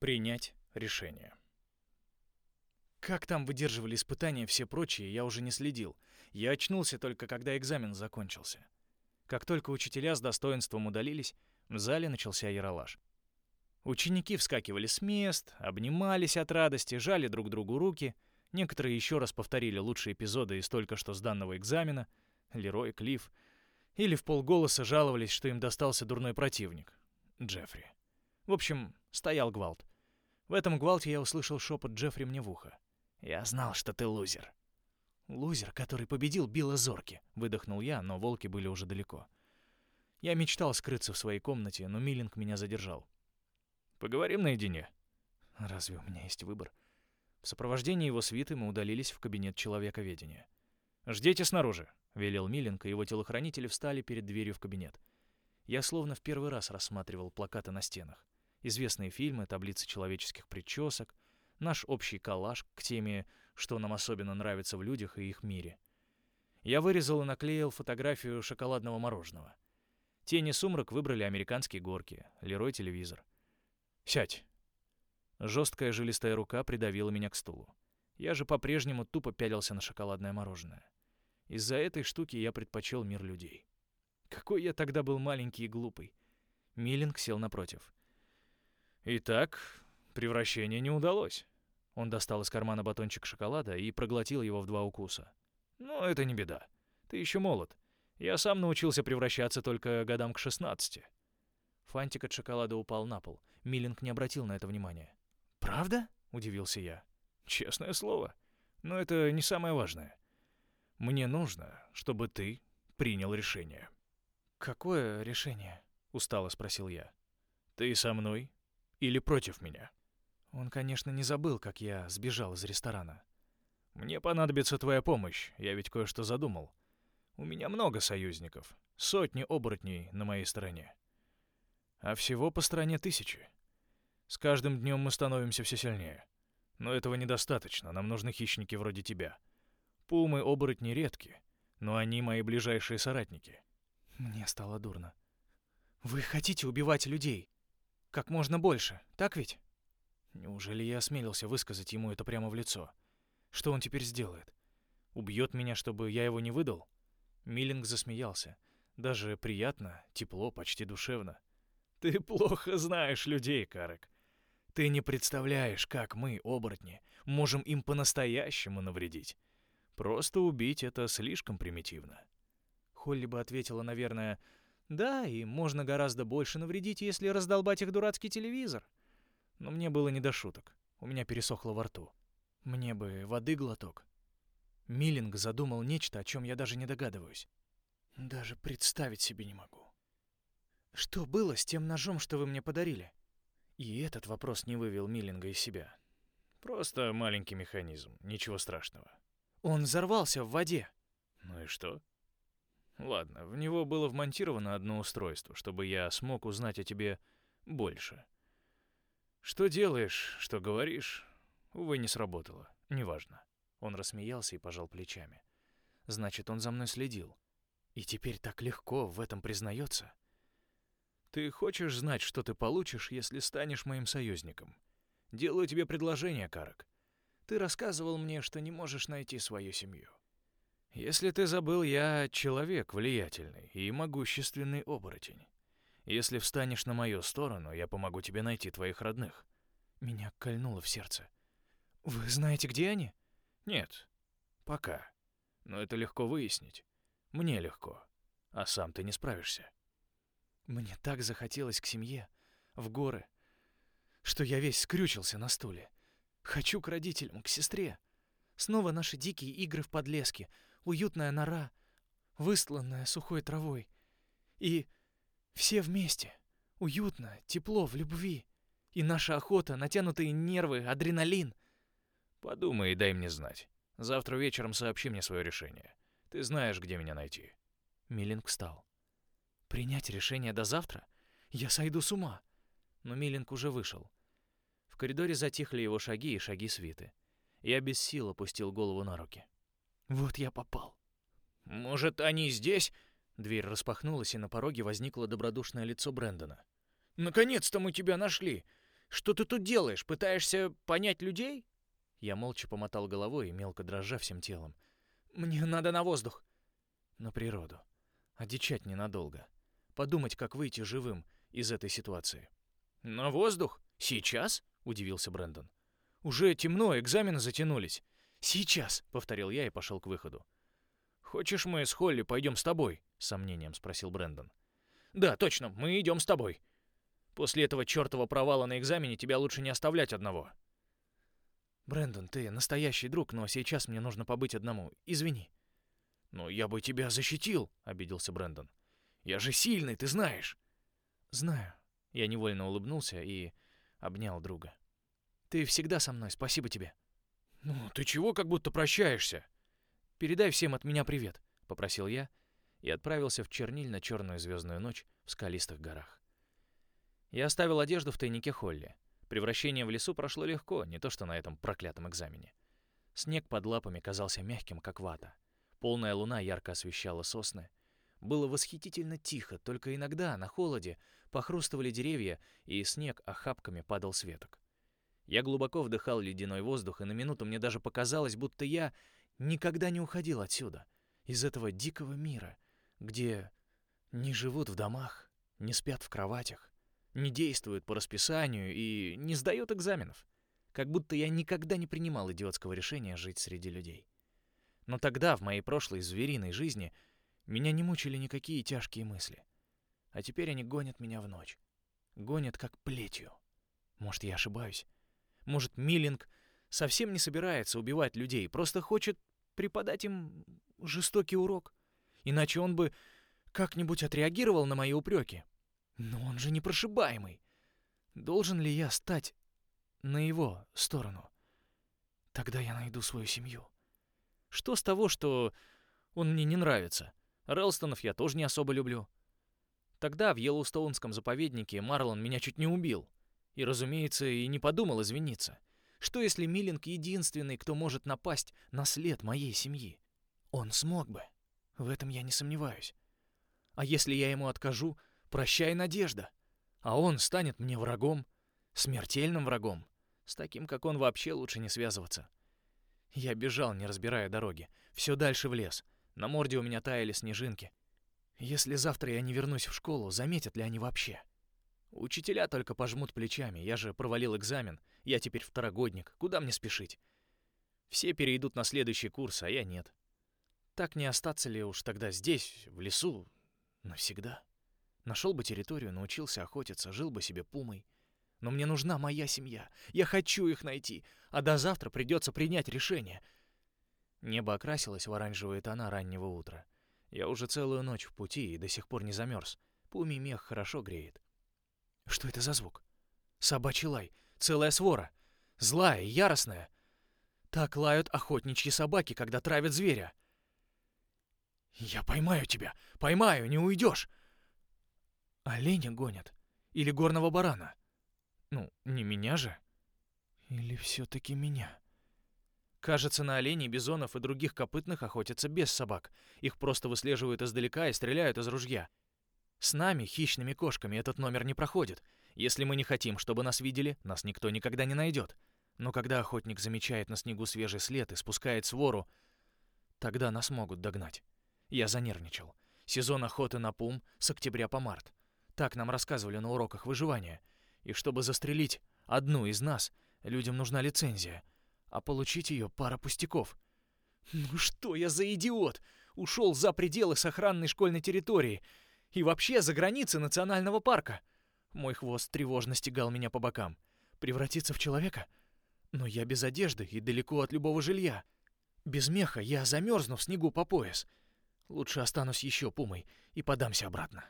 Принять решение. Как там выдерживали испытания все прочие, я уже не следил. Я очнулся только, когда экзамен закончился. Как только учителя с достоинством удалились, в зале начался яролаж. Ученики вскакивали с мест, обнимались от радости, жали друг другу руки. Некоторые еще раз повторили лучшие эпизоды из только что сданного экзамена. Лерой, Клифф. Или в полголоса жаловались, что им достался дурной противник. Джеффри. В общем, стоял гвалт. В этом гвалте я услышал шепот Джеффри мне в ухо. «Я знал, что ты лузер». «Лузер, который победил Билла Зорки», — выдохнул я, но волки были уже далеко. Я мечтал скрыться в своей комнате, но Миллинг меня задержал. Поговорим наедине. Разве у меня есть выбор? В сопровождении его свиты мы удалились в кабинет человековедения. «Ждите снаружи», — велел Миленко, и его телохранители встали перед дверью в кабинет. Я словно в первый раз рассматривал плакаты на стенах. Известные фильмы, таблицы человеческих причесок, наш общий коллаж к теме «Что нам особенно нравится в людях и их мире». Я вырезал и наклеил фотографию шоколадного мороженого. Тени сумрак выбрали американские горки, Лерой телевизор. «Сядь». Жесткая жилистая рука придавила меня к стулу. Я же по-прежнему тупо пялился на шоколадное мороженое. Из-за этой штуки я предпочел мир людей. Какой я тогда был маленький и глупый. Миллинг сел напротив. «Итак, превращение не удалось». Он достал из кармана батончик шоколада и проглотил его в два укуса. «Но это не беда. Ты еще молод. Я сам научился превращаться только годам к шестнадцати. Фантик от шоколада упал на пол. Миллинг не обратил на это внимания. «Правда?» — удивился я. «Честное слово. Но это не самое важное. Мне нужно, чтобы ты принял решение». «Какое решение?» — устало спросил я. «Ты со мной или против меня?» Он, конечно, не забыл, как я сбежал из ресторана. «Мне понадобится твоя помощь, я ведь кое-что задумал. У меня много союзников, сотни оборотней на моей стороне а всего по стране тысячи. С каждым днем мы становимся все сильнее. Но этого недостаточно, нам нужны хищники вроде тебя. Пумы-оборотни редки, но они мои ближайшие соратники. Мне стало дурно. Вы хотите убивать людей? Как можно больше, так ведь? Неужели я осмелился высказать ему это прямо в лицо? Что он теперь сделает? Убьет меня, чтобы я его не выдал? Миллинг засмеялся. Даже приятно, тепло, почти душевно. Ты плохо знаешь людей, Карек. Ты не представляешь, как мы, оборотни, можем им по-настоящему навредить. Просто убить — это слишком примитивно. Холли бы ответила, наверное, «Да, и можно гораздо больше навредить, если раздолбать их дурацкий телевизор». Но мне было не до шуток. У меня пересохло во рту. Мне бы воды глоток. Миллинг задумал нечто, о чем я даже не догадываюсь. Даже представить себе не могу. Что было с тем ножом, что вы мне подарили? И этот вопрос не вывел Миллинга из себя. Просто маленький механизм, ничего страшного. Он взорвался в воде. Ну и что? Ладно, в него было вмонтировано одно устройство, чтобы я смог узнать о тебе больше. Что делаешь, что говоришь, увы, не сработало. Неважно. Он рассмеялся и пожал плечами. Значит, он за мной следил. И теперь так легко в этом признается. Ты хочешь знать, что ты получишь, если станешь моим союзником? Делаю тебе предложение, Карак. Ты рассказывал мне, что не можешь найти свою семью. Если ты забыл, я человек влиятельный и могущественный оборотень. Если встанешь на мою сторону, я помогу тебе найти твоих родных. Меня кольнуло в сердце. Вы знаете, где они? Нет. Пока. Но это легко выяснить. Мне легко. А сам ты не справишься. Мне так захотелось к семье, в горы, что я весь скрючился на стуле. Хочу к родителям, к сестре. Снова наши дикие игры в подлеске, уютная нора, выстланная сухой травой. И все вместе. Уютно, тепло, в любви. И наша охота, натянутые нервы, адреналин. Подумай и дай мне знать. Завтра вечером сообщи мне свое решение. Ты знаешь, где меня найти. Милинг встал. Принять решение до завтра? Я сойду с ума. Но Милинг уже вышел. В коридоре затихли его шаги и шаги свиты. Я без сил опустил голову на руки. Вот я попал. Может, они здесь? Дверь распахнулась, и на пороге возникло добродушное лицо Брэндона. Наконец-то мы тебя нашли. Что ты тут делаешь? Пытаешься понять людей?» Я молча помотал головой и мелко дрожа всем телом. «Мне надо на воздух». «На природу. Одичать ненадолго. Подумать, как выйти живым из этой ситуации». «На воздух? Сейчас?» — удивился Брэндон. «Уже темно, экзамены затянулись». «Сейчас», — повторил я и пошел к выходу. «Хочешь, мы с Холли пойдем с тобой?» — с сомнением спросил Брэндон. «Да, точно, мы идем с тобой. После этого чертова провала на экзамене тебя лучше не оставлять одного». «Брэндон, ты настоящий друг, но сейчас мне нужно побыть одному. Извини». «Ну, я бы тебя защитил», — обиделся Брэндон. «Я же сильный, ты знаешь». «Знаю». Я невольно улыбнулся и обнял друга. «Ты всегда со мной, спасибо тебе». «Ну, ты чего как будто прощаешься?» «Передай всем от меня привет», — попросил я и отправился в чернильно-черную звездную ночь в скалистых горах. Я оставил одежду в тайнике Холли. Превращение в лесу прошло легко, не то что на этом проклятом экзамене. Снег под лапами казался мягким, как вата. Полная луна ярко освещала сосны. Было восхитительно тихо, только иногда на холоде похрустывали деревья, и снег охапками падал с веток. Я глубоко вдыхал ледяной воздух, и на минуту мне даже показалось, будто я никогда не уходил отсюда, из этого дикого мира, где не живут в домах, не спят в кроватях, не действуют по расписанию и не сдают экзаменов. Как будто я никогда не принимал идиотского решения жить среди людей. Но тогда, в моей прошлой звериной жизни, меня не мучили никакие тяжкие мысли. А теперь они гонят меня в ночь. Гонят как плетью. Может, я ошибаюсь? Может, Миллинг совсем не собирается убивать людей, просто хочет преподать им жестокий урок? Иначе он бы как-нибудь отреагировал на мои упреки. Но он же непрошибаемый. Должен ли я стать на его сторону? Тогда я найду свою семью. Что с того, что он мне не нравится? Релстонов я тоже не особо люблю. Тогда в Йеллоустоунском заповеднике Марлон меня чуть не убил. И, разумеется, и не подумал извиниться. Что если Миллинг единственный, кто может напасть на след моей семьи? Он смог бы. В этом я не сомневаюсь. А если я ему откажу, прощай, надежда. А он станет мне врагом, смертельным врагом. С таким, как он, вообще лучше не связываться. Я бежал, не разбирая дороги, все дальше в лес. На морде у меня таяли снежинки. Если завтра я не вернусь в школу, заметят ли они вообще? Учителя только пожмут плечами. Я же провалил экзамен. Я теперь второгодник. Куда мне спешить? Все перейдут на следующий курс, а я нет. Так не остаться ли уж тогда здесь, в лесу, навсегда? Нашел бы территорию, научился охотиться, жил бы себе пумой. Но мне нужна моя семья. Я хочу их найти. А до завтра придется принять решение. Небо окрасилось в оранжевые тона раннего утра. Я уже целую ночь в пути и до сих пор не замерз. Пумий мех хорошо греет. Что это за звук? Собачий лай. Целая свора. Злая, яростная. Так лают охотничьи собаки, когда травят зверя. «Я поймаю тебя! Поймаю, не уйдешь!» Оленя гонят. Или горного барана. Ну, не меня же. Или все-таки меня? Кажется, на оленей, бизонов и других копытных охотятся без собак. Их просто выслеживают издалека и стреляют из ружья. С нами, хищными кошками, этот номер не проходит. Если мы не хотим, чтобы нас видели, нас никто никогда не найдет. Но когда охотник замечает на снегу свежий след и спускает свору, тогда нас могут догнать. Я занервничал. Сезон охоты на пум с октября по март. Так нам рассказывали на уроках выживания. И чтобы застрелить одну из нас, людям нужна лицензия. А получить ее пара пустяков. Ну что я за идиот? Ушел за пределы сохранной школьной территории — и вообще за границы национального парка. Мой хвост тревожно стегал меня по бокам. Превратиться в человека? Но я без одежды и далеко от любого жилья. Без меха я замерзну в снегу по пояс. Лучше останусь еще пумой и подамся обратно.